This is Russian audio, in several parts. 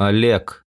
Олег.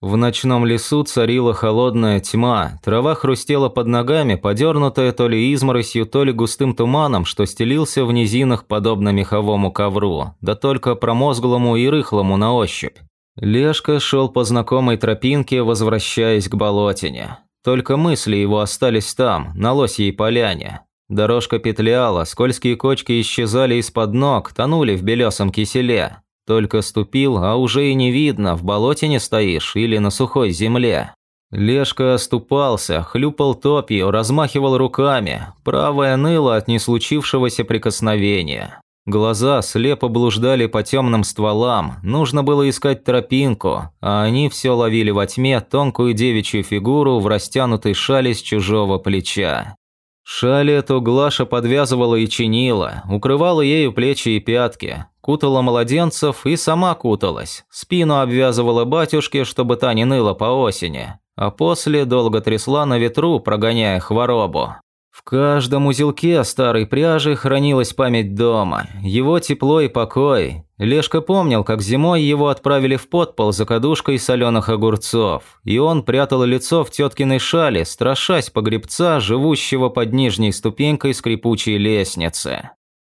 В ночном лесу царила холодная тьма, трава хрустела под ногами, подернутая то ли изморосью, то ли густым туманом, что стелился в низинах подобно меховому ковру, да только промозглому и рыхлому на ощупь. Лешка шел по знакомой тропинке, возвращаясь к болотине. Только мысли его остались там, на лосьей поляне. Дорожка петляла, скользкие кочки исчезали из-под ног, тонули в белесом киселе. Только ступил, а уже и не видно, в болоте не стоишь или на сухой земле. Лешка оступался, хлюпал топью, размахивал руками. Правая ныла от неслучившегося прикосновения. Глаза слепо блуждали по темным стволам, нужно было искать тропинку, а они все ловили во тьме тонкую девичью фигуру в растянутой шали с чужого плеча. Шаль эту Глаша подвязывала и чинила, укрывала ею плечи и пятки, кутала младенцев и сама куталась, спину обвязывала батюшке, чтобы та не ныла по осени, а после долго трясла на ветру, прогоняя хворобу. В каждом узелке старой пряжи хранилась память дома, его тепло и покой. Лешка помнил, как зимой его отправили в подпол за кадушкой соленых огурцов, и он прятал лицо в теткиной шале, страшась погребца, живущего под нижней ступенькой скрипучей лестницы.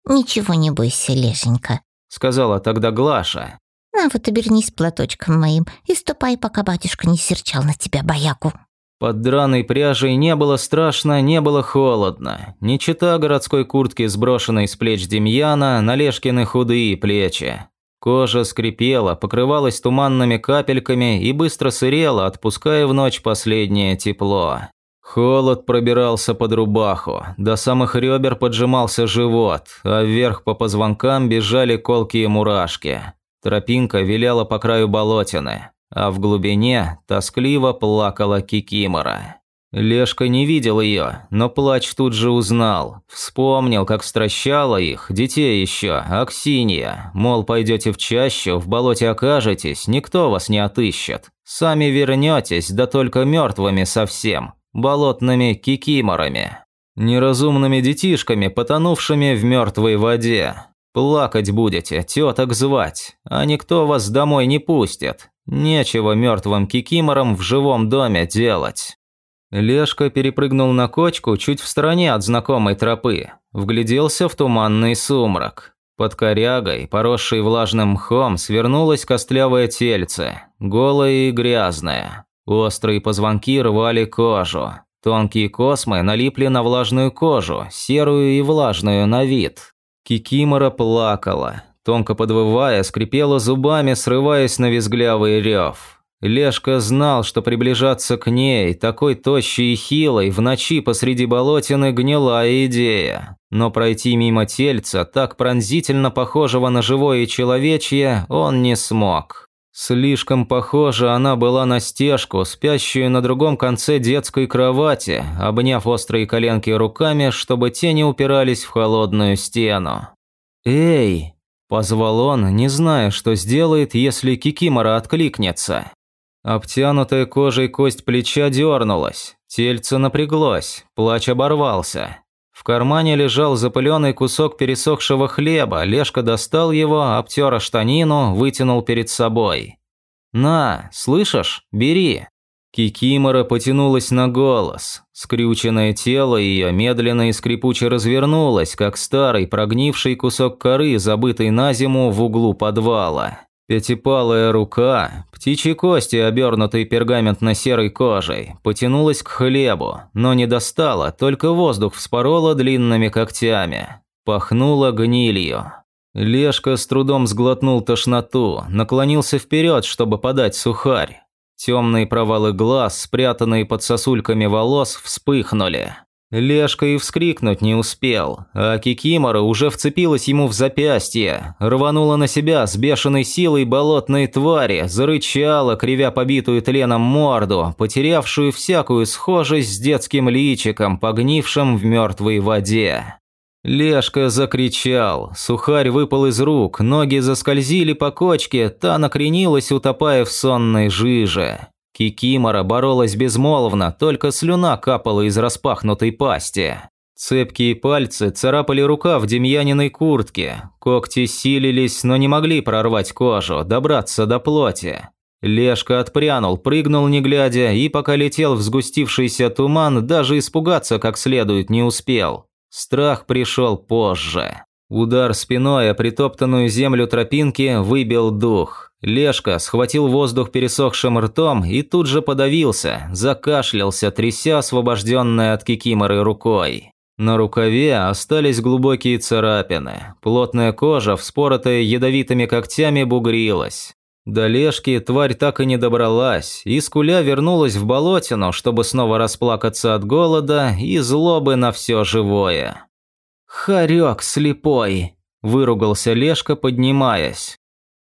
«Ничего не бойся, Лешенька», – сказала тогда Глаша. «На вот обернись платочком моим и ступай, пока батюшка не серчал на тебя бояку». Под драной пряжей не было страшно, не было холодно. Не чита городской куртки, сброшенной с плеч Демьяна, на Лешкины худые плечи. Кожа скрипела, покрывалась туманными капельками и быстро сырела, отпуская в ночь последнее тепло. Холод пробирался под рубаху, до самых ребер поджимался живот, а вверх по позвонкам бежали колкие мурашки. Тропинка виляла по краю болотины а в глубине тоскливо плакала Кикимора. Лешка не видел ее, но плач тут же узнал. Вспомнил, как стращала их, детей еще, Аксинья. Мол, пойдете в чащу, в болоте окажетесь, никто вас не отыщет. Сами вернетесь, да только мертвыми совсем, болотными кикиморами. Неразумными детишками, потонувшими в мертвой воде. Плакать будете, теток звать, а никто вас домой не пустит. Нечего мертвым кикиморам в живом доме делать. Лешка перепрыгнул на кочку чуть в стороне от знакомой тропы, вгляделся в туманный сумрак. Под корягой, поросшей влажным мхом, свернулось костлявое тельце, голое и грязное. Острые позвонки рвали кожу. Тонкие космы налипли на влажную кожу, серую и влажную на вид. Кикимора плакала, Тонко подвывая, скрипела зубами, срываясь на визглявый рев. Лешка знал, что приближаться к ней, такой тощей и хилой, в ночи посреди болотины гнилая идея. Но пройти мимо тельца, так пронзительно похожего на живое человечье, он не смог. Слишком похожа она была на стежку, спящую на другом конце детской кровати, обняв острые коленки руками, чтобы те не упирались в холодную стену. «Эй!» Позвал он, не зная, что сделает, если Кикимора откликнется. Обтянутая кожей кость плеча дернулась, тельце напряглось, плач оборвался. В кармане лежал запыленный кусок пересохшего хлеба, Лешка достал его, обтер штанину, вытянул перед собой. «На, слышишь? Бери!» Кикимора потянулась на голос. Скрюченное тело ее медленно и скрипуче развернулось, как старый прогнивший кусок коры, забытый на зиму в углу подвала. Пятипалая рука, птичьи кости, обернутые пергаментно-серой кожей, потянулась к хлебу, но не достала, только воздух вспорола длинными когтями. Пахнула гнилью. Лешка с трудом сглотнул тошноту, наклонился вперед, чтобы подать сухарь. Темные провалы глаз, спрятанные под сосульками волос, вспыхнули. Лешка и вскрикнуть не успел, а Кикимора уже вцепилась ему в запястье, рванула на себя с бешеной силой болотной твари, зарычала, кривя побитую тленом морду, потерявшую всякую схожесть с детским личиком, погнившим в мертвой воде. Лешка закричал, сухарь выпал из рук, ноги заскользили по кочке, та накренилась, утопая в сонной жиже. Кикимора боролась безмолвно, только слюна капала из распахнутой пасти. Цепкие пальцы царапали рукав Демьяниной куртки, когти силились, но не могли прорвать кожу, добраться до плоти. Лешка отпрянул, прыгнул не глядя, и пока летел в сгустившийся туман, даже испугаться как следует не успел. Страх пришел позже. Удар спиной о притоптанную землю тропинки выбил дух. Лешка схватил воздух пересохшим ртом и тут же подавился, закашлялся, тряся освобожденной от кикиморы рукой. На рукаве остались глубокие царапины. Плотная кожа, вспоротая ядовитыми когтями, бугрилась. До Лешки тварь так и не добралась, и скуля вернулась в болотину, чтобы снова расплакаться от голода и злобы на все живое. «Хорек слепой!» – выругался Лешка, поднимаясь.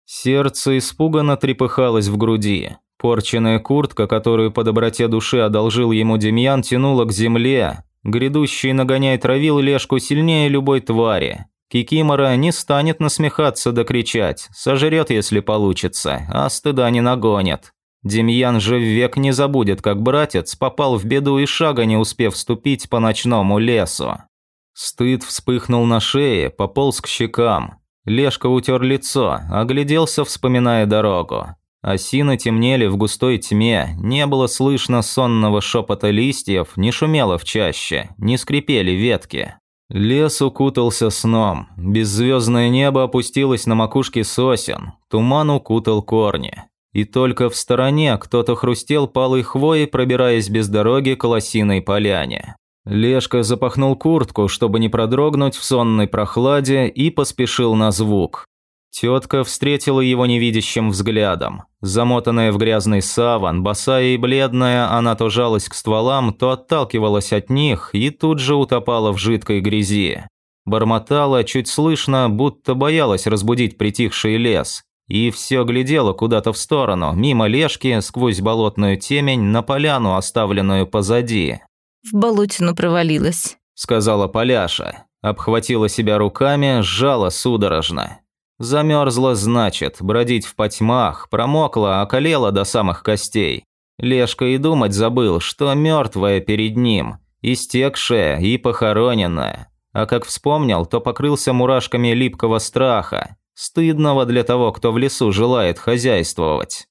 Сердце испуганно трепыхалось в груди. Порченная куртка, которую по доброте души одолжил ему Демьян, тянула к земле. Грядущий нагоняй травил Лешку сильнее любой твари. Кикимора не станет насмехаться да кричать, сожрет, если получится, а стыда не нагонит. Демьян же век не забудет, как братец попал в беду и шага не успев вступить по ночному лесу. Стыд вспыхнул на шее, пополз к щекам. Лешка утер лицо, огляделся, вспоминая дорогу. Осины темнели в густой тьме, не было слышно сонного шепота листьев, не шумело в чаще, не скрипели ветки. Лес укутался сном, беззвездное небо опустилось на макушке сосен, туман укутал корни. И только в стороне кто-то хрустел палой хвоей, пробираясь без дороги к лосиной поляне. Лешка запахнул куртку, чтобы не продрогнуть в сонной прохладе, и поспешил на звук. Тетка встретила его невидящим взглядом. Замотанная в грязный саван, босая и бледная, она то жалась к стволам, то отталкивалась от них и тут же утопала в жидкой грязи. Бормотала чуть слышно, будто боялась разбудить притихший лес. И все глядела куда-то в сторону, мимо лешки, сквозь болотную темень, на поляну, оставленную позади. «В болотину провалилась», – сказала Поляша. Обхватила себя руками, сжала судорожно. Замерзла, значит, бродить в потьмах, промокла, околела до самых костей. Лешка и думать забыл, что мертвая перед ним, истекшая и похороненная. А как вспомнил, то покрылся мурашками липкого страха, стыдного для того, кто в лесу желает хозяйствовать.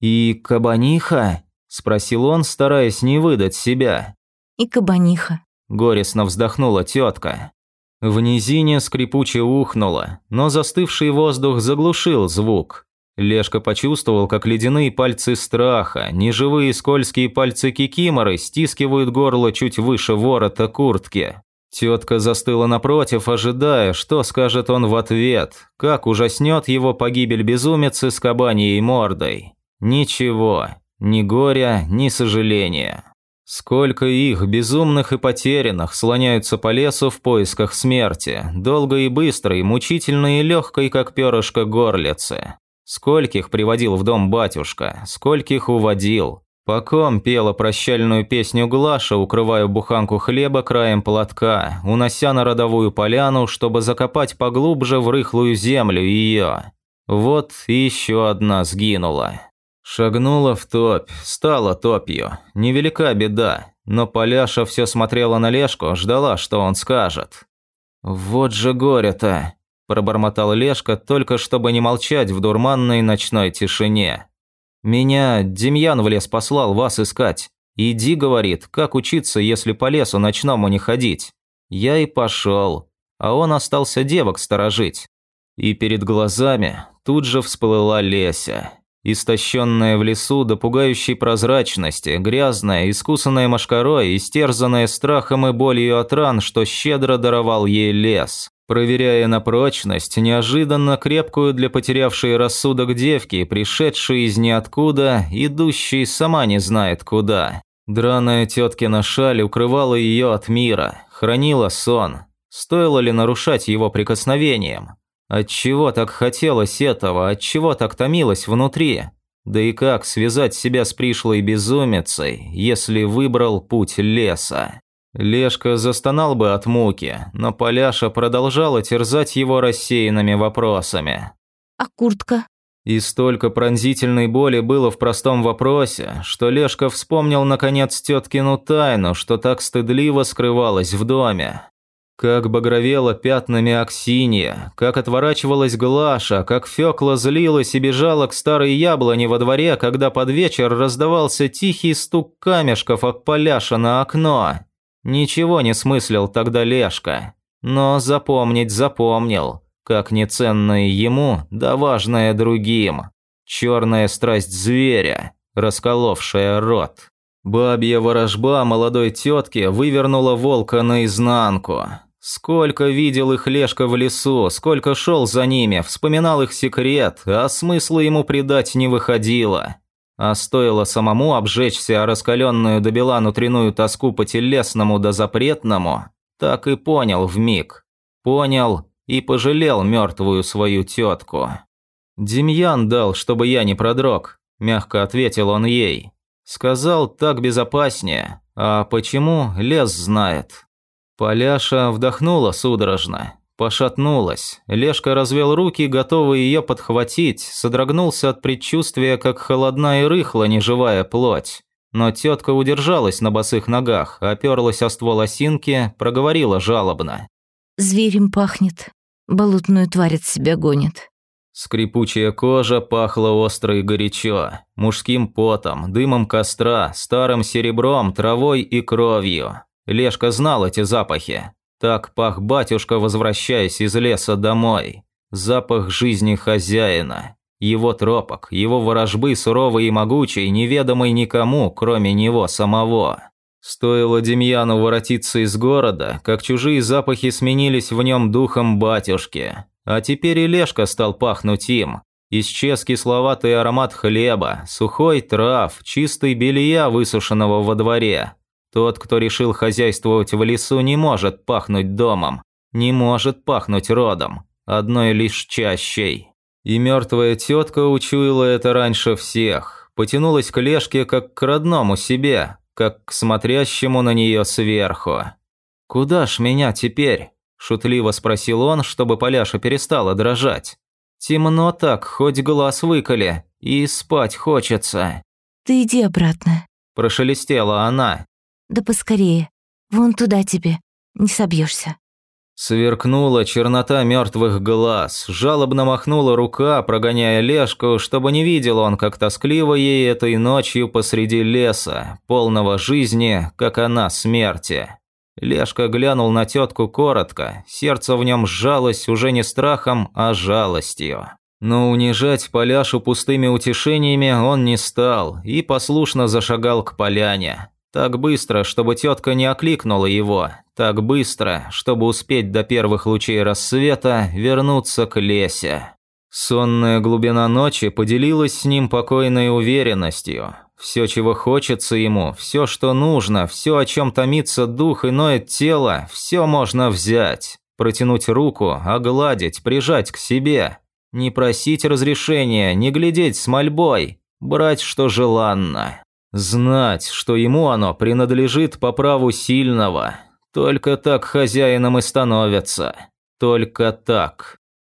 «И кабаниха?» – спросил он, стараясь не выдать себя. «И кабаниха», – горестно вздохнула тетка. В низине скрипуче ухнуло, но застывший воздух заглушил звук. Лешка почувствовал, как ледяные пальцы страха, неживые скользкие пальцы кикиморы стискивают горло чуть выше ворота куртки. Тетка застыла напротив, ожидая, что скажет он в ответ, как ужаснет его погибель безумицы с кабаньей мордой. Ничего, ни горя, ни сожаления. Сколько их, безумных и потерянных, слоняются по лесу в поисках смерти, долгой и быстрой, мучительной и легкой, как перышко горлицы. Скольких приводил в дом батюшка, скольких уводил. По ком пела прощальную песню Глаша, укрывая буханку хлеба краем платка, унося на родовую поляну, чтобы закопать поглубже в рыхлую землю ее. Вот еще одна сгинула. Шагнула в топь, стала топью. Невелика беда, но Поляша все смотрела на Лешку, ждала, что он скажет. «Вот же горе-то!» – пробормотал Лешка, только чтобы не молчать в дурманной ночной тишине. «Меня Демьян в лес послал вас искать. Иди, – говорит, – как учиться, если по лесу ночному не ходить? Я и пошел, а он остался девок сторожить». И перед глазами тут же всплыла Леся. Истощенная в лесу до пугающей прозрачности, грязная, искусанная мошкарой, истерзанная страхом и болью от ран, что щедро даровал ей лес. Проверяя на прочность, неожиданно крепкую для потерявшей рассудок девки, пришедшей из ниоткуда, идущей сама не знает куда. Драная теткина шаль укрывала ее от мира, хранила сон. Стоило ли нарушать его прикосновением? Отчего так хотелось этого, отчего так томилось внутри? Да и как связать себя с пришлой безумицей, если выбрал путь леса? Лешка застонал бы от муки, но Поляша продолжала терзать его рассеянными вопросами. «А куртка?» И столько пронзительной боли было в простом вопросе, что Лешка вспомнил наконец теткину тайну, что так стыдливо скрывалась в доме. Как багровела пятнами Аксинья, как отворачивалась Глаша, как Фёкла злилась и бежала к старой яблоне во дворе, когда под вечер раздавался тихий стук камешков от поляша на окно. Ничего не смыслил тогда Лешка, но запомнить запомнил, как неценное ему, да важное другим. Черная страсть зверя, расколовшая рот. Бабья ворожба молодой тетки вывернула волка наизнанку. Сколько видел их Лешка в лесу, сколько шел за ними, вспоминал их секрет, а смысла ему придать не выходило. А стоило самому обжечься о раскаленную до бела внутреннюю тоску по телесному да запретному, так и понял в миг. Понял и пожалел мертвую свою тетку. «Демьян дал, чтобы я не продрог», – мягко ответил он ей. Сказал, так безопаснее, а почему, лес знает. Поляша вдохнула судорожно, пошатнулась. Лешка развел руки, готовый ее подхватить, содрогнулся от предчувствия, как холодна и рыхла неживая плоть. Но тетка удержалась на босых ногах, оперлась о ствол осинки, проговорила жалобно. «Зверем пахнет. Болотную тварь от себя гонит». Скрипучая кожа пахла остро и горячо, мужским потом, дымом костра, старым серебром, травой и кровью. Лешка знал эти запахи. Так пах батюшка, возвращаясь из леса домой. Запах жизни хозяина. Его тропок, его ворожбы суровой и могучей, неведомой никому, кроме него самого. Стоило Демьяну воротиться из города, как чужие запахи сменились в нем духом батюшки. А теперь и Лешка стал пахнуть им. Исчез кисловатый аромат хлеба, сухой трав, чистый белья, высушенного во дворе. Тот, кто решил хозяйствовать в лесу, не может пахнуть домом, не может пахнуть родом, одной лишь чащей. И мертвая тетка учуяла это раньше всех, потянулась к Лешке как к родному себе, как к смотрящему на нее сверху. «Куда ж меня теперь?» – шутливо спросил он, чтобы Поляша перестала дрожать. «Темно так, хоть глаз выколи, и спать хочется». «Ты иди обратно», – прошелестела она. Да поскорее. Вон туда тебе. Не собьешься. Сверкнула чернота мертвых глаз, жалобно махнула рука, прогоняя Лешку, чтобы не видел он, как тоскливо ей этой ночью посреди леса, полного жизни, как она смерти. Лешка глянул на тетку коротко, сердце в нем сжалось уже не страхом, а жалостью. Но унижать Поляшу пустыми утешениями он не стал и послушно зашагал к поляне. Так быстро, чтобы тетка не окликнула его. Так быстро, чтобы успеть до первых лучей рассвета вернуться к лесе. Сонная глубина ночи поделилась с ним покойной уверенностью. Все, чего хочется ему, все, что нужно, все, о чем томится дух и ноет тело, все можно взять. Протянуть руку, огладить, прижать к себе. Не просить разрешения, не глядеть с мольбой, брать, что желанно. Знать, что ему оно принадлежит по праву сильного. Только так хозяином и становятся. Только так.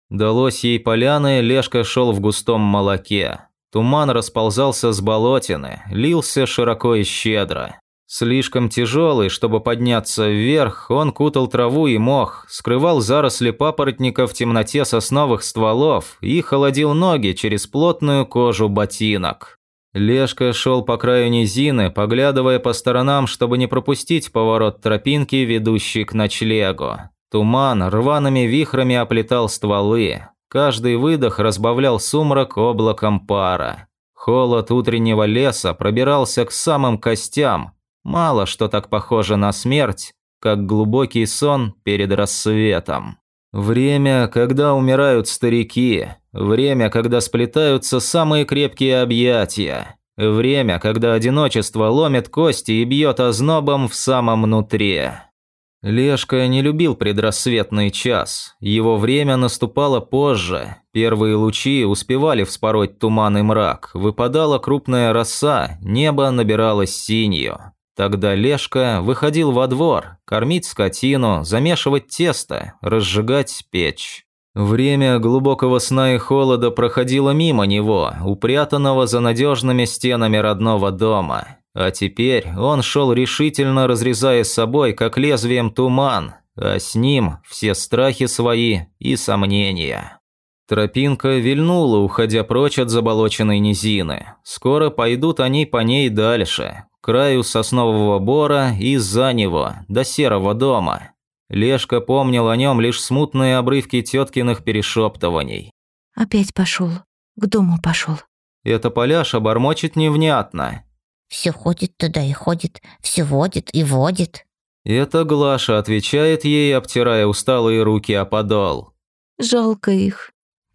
Далось ей поляны, Лешка шел в густом молоке. Туман расползался с болотины, лился широко и щедро. Слишком тяжелый, чтобы подняться вверх, он кутал траву и мох, скрывал заросли папоротника в темноте сосновых стволов и холодил ноги через плотную кожу ботинок. Лешка шел по краю низины, поглядывая по сторонам, чтобы не пропустить поворот тропинки, ведущей к ночлегу. Туман рваными вихрами оплетал стволы. Каждый выдох разбавлял сумрак облаком пара. Холод утреннего леса пробирался к самым костям. Мало что так похоже на смерть, как глубокий сон перед рассветом. Время, когда умирают старики, время, когда сплетаются самые крепкие объятия, время, когда одиночество ломит кости и бьет ознобом в самом нутре. Лешка не любил предрассветный час, его время наступало позже, первые лучи успевали вспороть туман и мрак, выпадала крупная роса, небо набиралось синью. Тогда Лешка выходил во двор, кормить скотину, замешивать тесто, разжигать печь. Время глубокого сна и холода проходило мимо него, упрятанного за надежными стенами родного дома. А теперь он шел решительно, разрезая с собой, как лезвием туман, а с ним все страхи свои и сомнения. Тропинка вильнула, уходя прочь от заболоченной низины. Скоро пойдут они по ней дальше, к краю соснового бора и за него, до серого дома. Лешка помнил о нем лишь смутные обрывки теткиных перешептываний. Опять пошел, к дому пошел. Это Поляша бормочет невнятно. Все ходит туда и ходит, все водит и водит. Это Глаша отвечает ей, обтирая усталые руки о подол. Жалко их.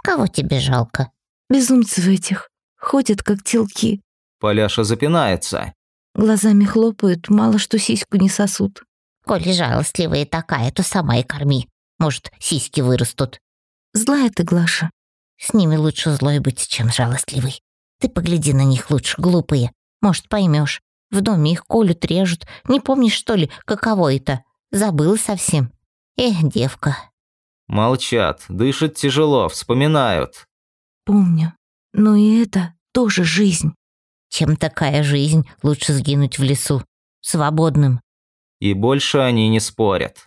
Кого тебе жалко? Безумцев этих. Ходят, как телки. Поляша запинается. Глазами хлопают, мало что сиську не сосут. Коли жалостливая такая, то сама и корми. Может, сиськи вырастут. Злая ты, Глаша. С ними лучше злой быть, чем жалостливый. Ты погляди на них лучше, глупые. Может, поймешь. В доме их колют, режут. Не помнишь, что ли, каково это? Забыла совсем. Эх, девка. Молчат, дышат тяжело, вспоминают. Помню. Но и это тоже жизнь. Чем такая жизнь, лучше сгинуть в лесу. Свободным. И больше они не спорят.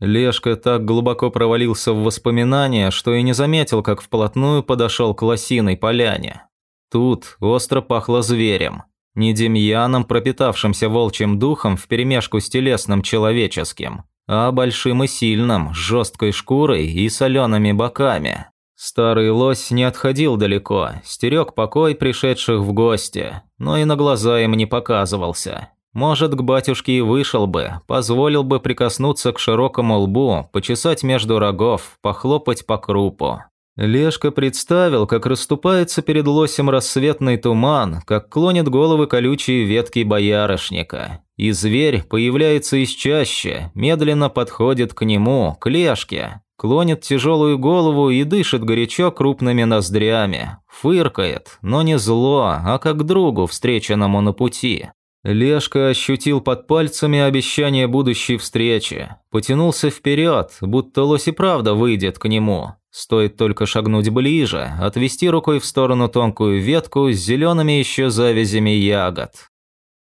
Лешка так глубоко провалился в воспоминания, что и не заметил, как вплотную подошел к лосиной поляне. Тут остро пахло зверем. Не демьяном, пропитавшимся волчьим духом вперемешку с телесным человеческим, а большим и сильным, с жесткой шкурой и солеными боками. Старый лось не отходил далеко, стерег покой пришедших в гости, но и на глаза им не показывался. Может, к батюшке и вышел бы, позволил бы прикоснуться к широкому лбу, почесать между рогов, похлопать по крупу. Лешка представил, как расступается перед лосем рассветный туман, как клонит головы колючие ветки боярышника. И зверь появляется из чаще, медленно подходит к нему, к Лешке, клонит тяжелую голову и дышит горячо крупными ноздрями. Фыркает, но не зло, а как другу, встреченному на пути. Лешка ощутил под пальцами обещание будущей встречи. Потянулся вперед, будто лось и правда выйдет к нему. Стоит только шагнуть ближе, отвести рукой в сторону тонкую ветку с зелеными еще завязями ягод.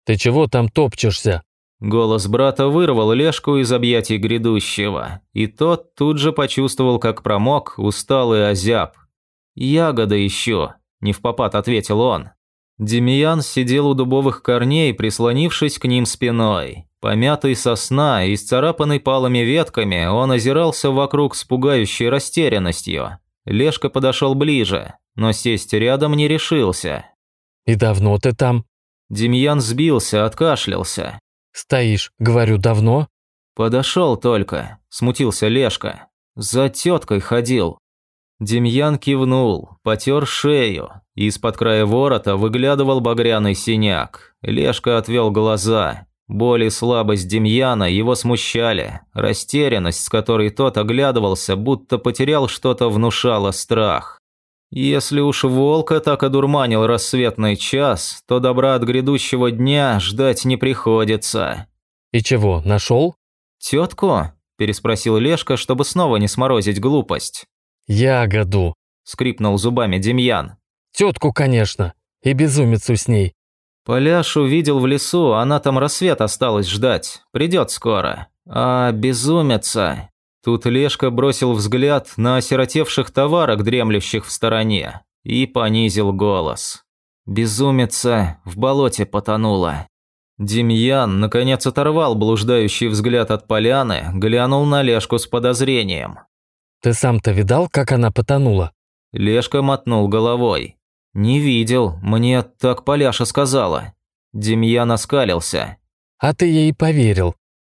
«Ты чего там топчешься?» Голос брата вырвал Лешку из объятий грядущего, и тот тут же почувствовал, как промок, устал и озяб. «Ягода еще», – не в попад ответил он. Демьян сидел у дубовых корней, прислонившись к ним спиной. Помятый сосна и исцарапанный палыми ветками, он озирался вокруг с пугающей растерянностью. Лешка подошел ближе, но сесть рядом не решился. «И давно ты там?» Демьян сбился, откашлялся. «Стоишь, говорю, давно?» «Подошел только», – смутился Лешка. «За теткой ходил». Демьян кивнул, потер шею. Из-под края ворота выглядывал багряный синяк. Лешка отвел глаза. Боль и слабость Демьяна его смущали. Растерянность, с которой тот оглядывался, будто потерял что-то, внушала страх. Если уж волка так одурманил рассветный час, то добра от грядущего дня ждать не приходится. «И чего, нашел?» «Тетку?» – переспросил Лешка, чтобы снова не сморозить глупость. «Ягоду», – скрипнул зубами Демьян. «Тетку, конечно, и безумицу с ней». Поляшу видел в лесу, она там рассвет осталось ждать, придет скоро. А безумица... Тут Лешка бросил взгляд на осиротевших товарок, дремлющих в стороне, и понизил голос. Безумица в болоте потонула. Демьян, наконец, оторвал блуждающий взгляд от поляны, глянул на Лешку с подозрением. «Ты сам-то видал, как она потонула?» Лешка мотнул головой. «Не видел, мне так Поляша сказала». Демьян оскалился. «А ты ей поверил».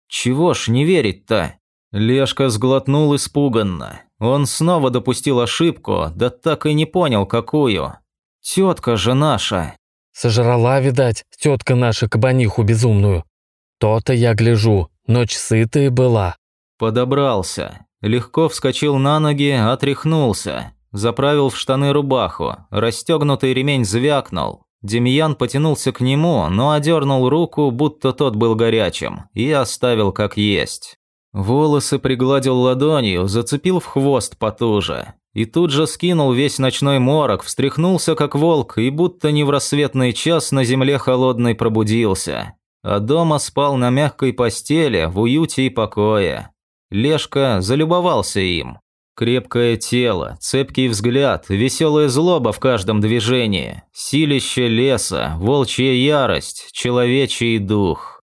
«Чего ж не верить-то?» Лешка сглотнул испуганно. Он снова допустил ошибку, да так и не понял, какую. «Тетка же наша». «Сожрала, видать, тетка наша кабаниху безумную. То-то я гляжу, ночь сытая была». Подобрался. Легко вскочил на ноги, отряхнулся. Заправил в штаны рубаху. Расстегнутый ремень звякнул. Демьян потянулся к нему, но одернул руку, будто тот был горячим, и оставил как есть. Волосы пригладил ладонью, зацепил в хвост потуже. И тут же скинул весь ночной морок, встряхнулся как волк и будто не в рассветный час на земле холодной пробудился. А дома спал на мягкой постели, в уюте и покое. Лешка залюбовался им. Крепкое тело, цепкий взгляд, веселая злоба в каждом движении, силище леса, волчья ярость, человечий дух.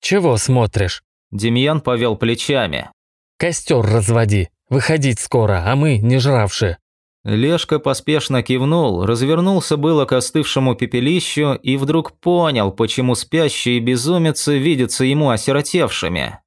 «Чего смотришь?» Демьян повел плечами. «Костер разводи. Выходить скоро, а мы не жравшие». Лешка поспешно кивнул, развернулся было к остывшему пепелищу и вдруг понял, почему спящие безумицы видятся ему осиротевшими.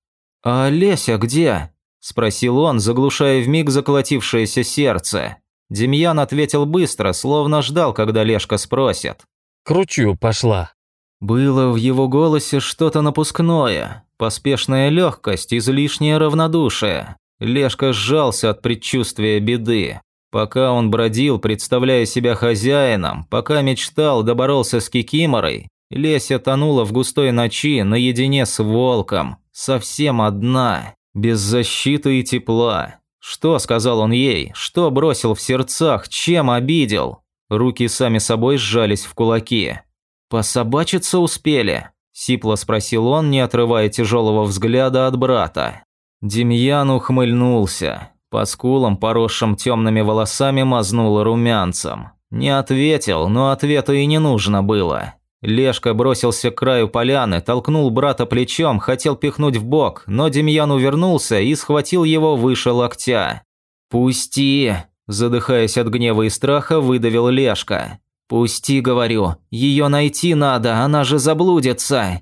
«А Леся где?» – спросил он, заглушая вмиг заколотившееся сердце. Демьян ответил быстро, словно ждал, когда Лешка спросит. «Кручу пошла». Было в его голосе что-то напускное, поспешная легкость, излишнее равнодушие. Лешка сжался от предчувствия беды. Пока он бродил, представляя себя хозяином, пока мечтал, доборолся с Кикиморой, Леся тонула в густой ночи наедине с волком, совсем одна, без защиты и тепла. Что сказал он ей? Что бросил в сердцах? Чем обидел? Руки сами собой сжались в кулаки. «Пособачиться успели?» – сипло спросил он, не отрывая тяжелого взгляда от брата. Демьян ухмыльнулся. По скулам, поросшим темными волосами, мазнуло румянцем. Не ответил, но ответа и не нужно было. Лешка бросился к краю поляны, толкнул брата плечом, хотел пихнуть в бок, но Демьян увернулся и схватил его выше локтя. «Пусти!» – задыхаясь от гнева и страха, выдавил Лешка. «Пусти, говорю. Ее найти надо, она же заблудится».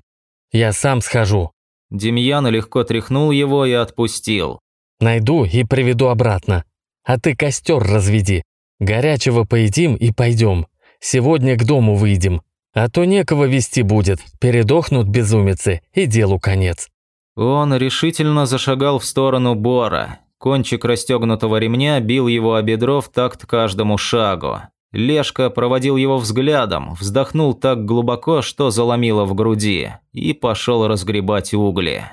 «Я сам схожу». Демьян легко тряхнул его и отпустил. «Найду и приведу обратно. А ты костер разведи. Горячего поедим и пойдем. Сегодня к дому выйдем. А то некого вести будет. Передохнут безумицы, и делу конец». Он решительно зашагал в сторону Бора. Кончик расстегнутого ремня бил его о бедро в такт каждому шагу. Лешка проводил его взглядом, вздохнул так глубоко, что заломило в груди, и пошел разгребать угли.